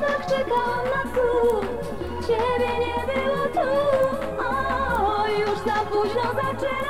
tak czekałam na cud Ciebie nie było tu O, już za późno zaczęło.